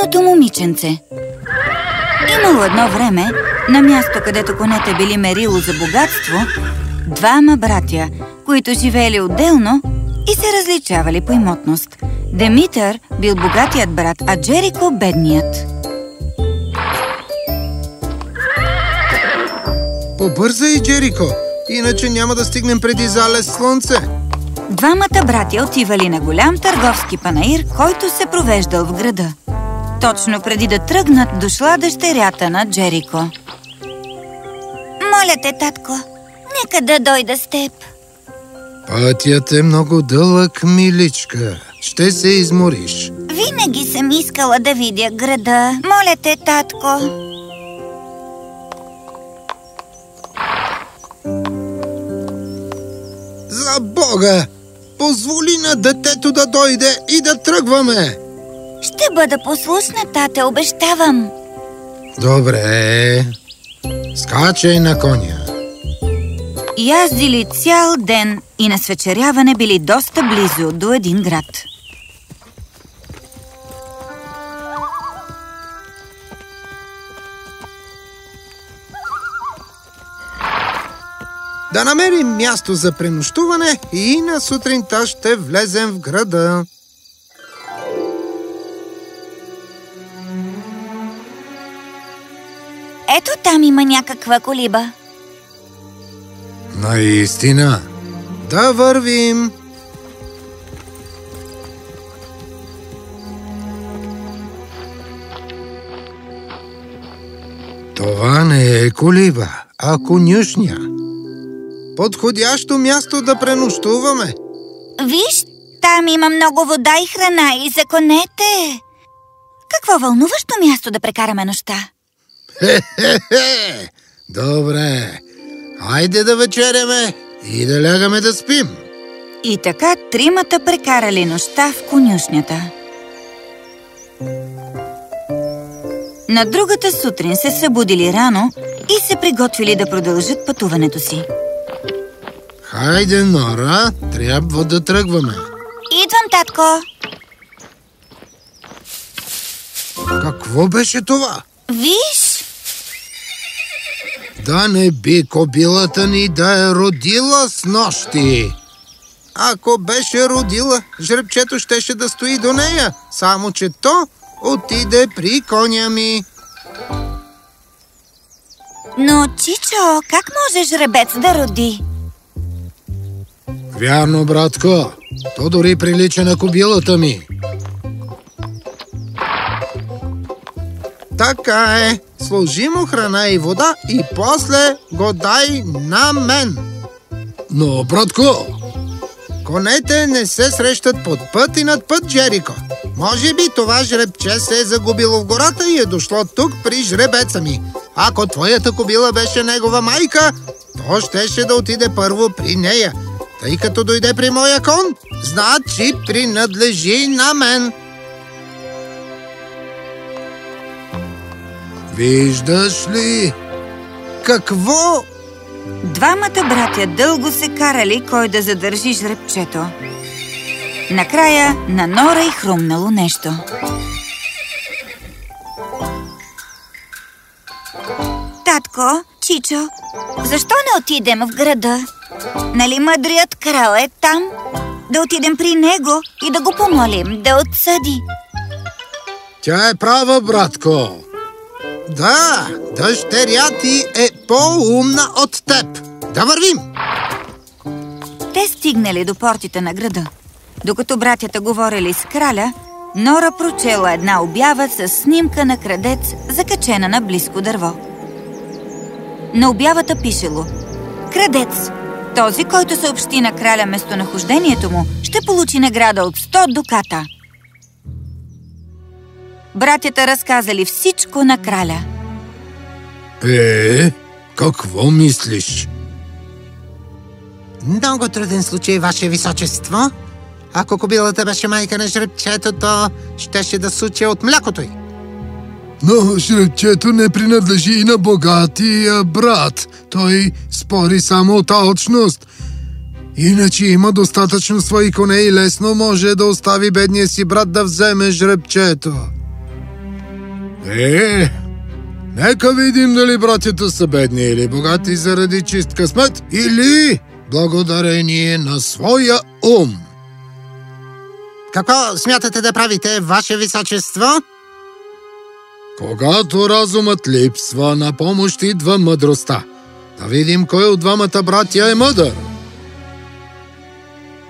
Чудното момиченце Имало едно време, на място, където конете били мерило за богатство, двама братя, които живеели отделно и се различавали по имотност. Демитър бил богатият брат, а Джерико – бедният. Побързай, Джерико, иначе няма да стигнем преди залез слънце. Двамата братя отивали на голям търговски панаир, който се провеждал в града. Точно преди да тръгнат, дошла дъщерята на Джерико. Моля те, татко, нека да дойда с теб. Пътят е много дълъг, миличка. Ще се измориш. Винаги съм искала да видя града. Моля те, татко. За Бога! Позволи на детето да дойде и да тръгваме! Ще бъда послушна, тате, обещавам. Добре. Скачай на коня. Яздили цял ден и на свечеряване били доста близо до един град. Да намерим място за пренощуване и на сутринта ще влезем в града. Там има някаква колиба. Наистина. Да вървим. Това не е колиба, а конюшня. Подходящо място да пренощуваме. Виж, там има много вода и храна и за конете. Какво вълнуващо място да прекараме нощта? Хе-хе-хе! Добре. Хайде да вечеряме и да лягаме да спим. И така тримата прекарали нощта в конюшнята. На другата сутрин се събудили рано и се приготвили да продължат пътуването си. Хайде, Нора, трябва да тръгваме. Идвам, татко. Какво беше това? Виж, Да не би кобилата ни да е родила с нощи. Ако беше родила, жребчето щеше да стои до нея, само че то отиде при коня ми. но, Чичо, как може жребец да роди? Вярно, братко. То дори прилича на кобилата ми. Така е. Сложи му храна и вода и после го дай на мен. Но, братко... Конете не се срещат под път и над път, Джерико. Може би това жребче се е загубило в гората и е дошло тук при жребеца ми. Ако твоята кобила беше негова майка, то щеше да отиде първо при нея. Тъй като дойде при моя кон, значи принадлежи на мен. Виждаш ли? Какво? Двамата братя дълго се карали кой да задържи жребчето. Накрая на Нора и хрумнало нещо. Татко, Чичо, защо не отидем в града? Нали мъдрият крал е там? Да отидем при него и да го помолим да отсъди. Тя е права, братко. Да, дъщеря ти е по-умна от теб. Да вървим! Те стигнали до портите на града. Докато братята говорили с краля, Нора прочела една обява с снимка на крадец, закачена на близко дърво. На обявата пишело Крадец! Този, който съобщи на краля местонахождението му, ще получи награда от 100 дуката. Братята разказали всичко на краля. Е, какво мислиш? Много труден случай, Ваше Височество. Ако кобилата беше майка на жребчето, то щеше да суче от млякото й. Но жребчето не принадлежи и на богатия брат. Той спори само от алчност. Иначе има достатъчно свои коне и лесно може да остави бедния си брат да вземе жребчето. Е, нека видим дали братята са бедни или богати заради чист късмет или благодарение на своя ум. Какво смятате да правите, Ваше Височество? Когато разумът липсва, на помощ идва мъдростта. Да видим кой от двамата братя е мъдър.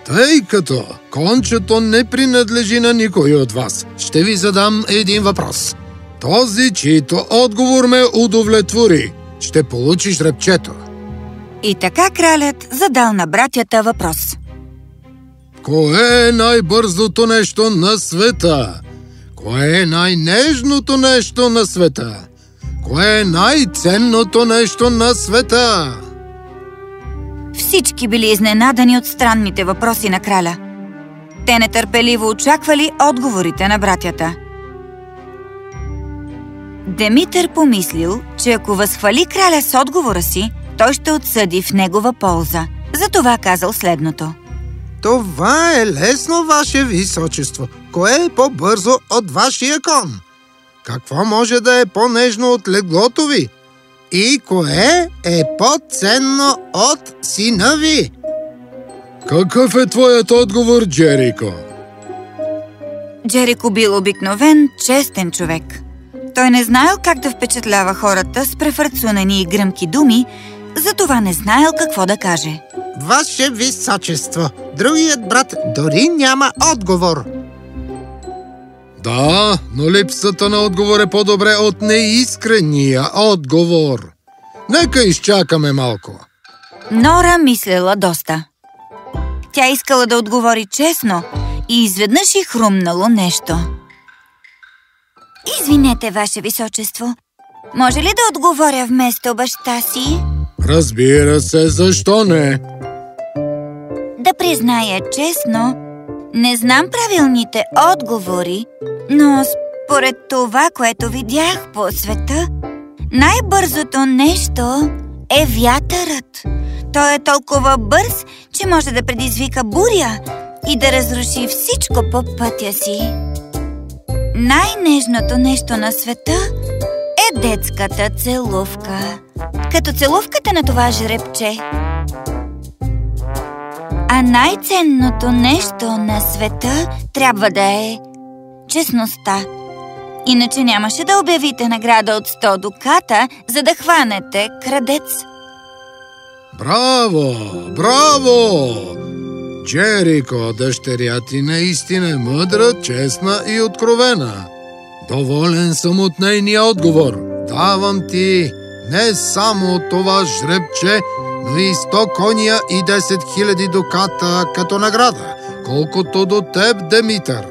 Тъй като кончето не принадлежи на никой от вас, ще ви задам един въпрос. Този, чийто отговор ме удовлетвори, ще получиш репчето. И така кралят задал на братята въпрос. Кое е най-бързото нещо на света? Кое е най-нежното нещо на света? Кое е най-ценното нещо на света? Всички били изненадани от странните въпроси на краля. Те нетърпеливо очаквали отговорите на братята. Демитър помислил, че ако възхвали краля с отговора си, той ще отсъди в негова полза. Затова казал следното. Това е лесно, Ваше Височество. Кое е по-бързо от Вашия кон? Какво може да е по-нежно от леглото ви? И кое е по-ценно от сина ви? Какъв е твоят отговор, Джерико? Джерико бил обикновен, честен човек. Той не знаел как да впечатлява хората с префарцунени и гръмки думи, затова не знаел какво да каже. Ваше Височество, другият брат дори няма отговор. Да, но липсата на отговор е по-добре от неискрения отговор. Нека изчакаме малко. Нора мислела доста. Тя искала да отговори честно и изведнъж и хрумнало нещо. Извинете, Ваше Височество. Може ли да отговоря вместо баща си? Разбира се, защо не? Да призная честно, не знам правилните отговори, но според това, което видях по света, най-бързото нещо е вятърът. Той е толкова бърз, че може да предизвика буря и да разруши всичко по пътя си. Най-нежното нещо на света е детската целувка. Като целувката на това жребче. А най-ценното нещо на света трябва да е честността. Иначе нямаше да обявите награда от 100 дуката, за да хванете крадец. Браво! Браво! Джерико, дъщеря ти наистина е мъдра, честна и откровена. Доволен съм от нейния отговор. Давам ти не само това жребче, но и 100 коня и 10 000 дуката като награда, колкото до теб, Демитър.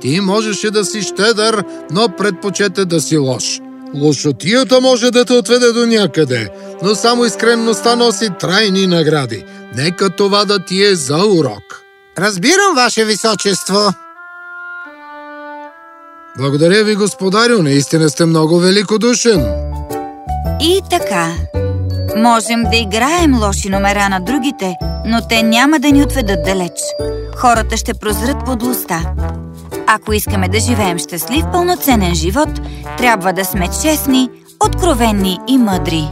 Ти можеше да си щедър, но предпочете да си лош. Лошотията може да те отведе до някъде, но само искренността носи трайни награди. Нека това да ти е за урок. Разбирам, Ваше Височество. Благодаря ви, господарю, наистина сте много великодушен. И така. Можем да играем лоши номера на другите, но те няма да ни отведат далеч. Хората ще прозрат подлостта. Ако искаме да живеем щастлив, пълноценен живот, трябва да сме честни, откровенни и мъдри.